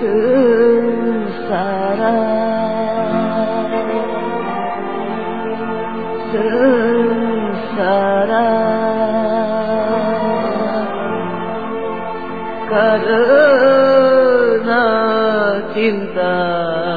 sengsara. Sengsara. Karena cinta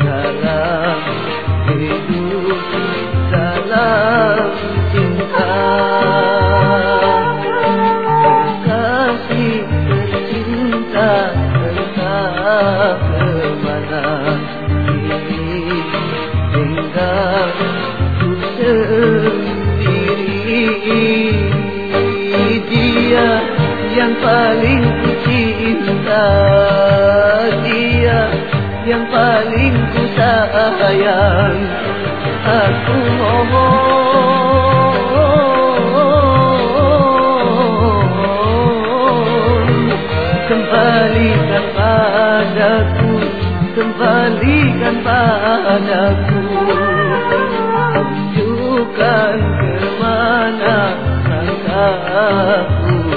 dalam hidup dalam cinta tercinta ini sendiri dia yang paling ku cinta yang paling ku sayang. Aku mohon kembalikan padaku kembalikan padaku. Tunjukkan ke mana langkahku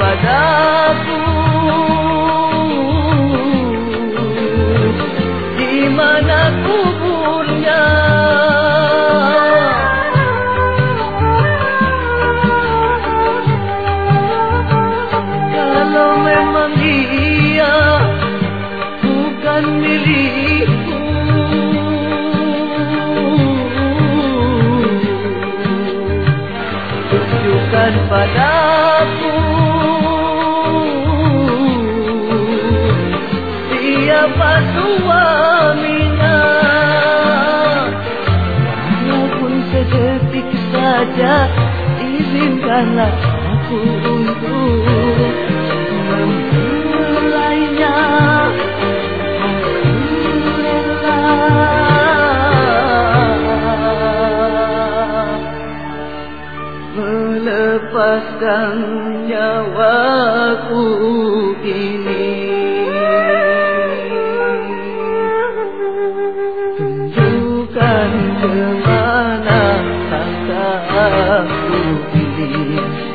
Padaku Di mana kuburnya? Kalau memang dia bukan milikku. Tunjukkan padaku Siapa suaminya? Walaupun sedetik saja Izinkanlah aku untuk memulainya. Melepaskan nyawaku ini Ke mana ini? Dalam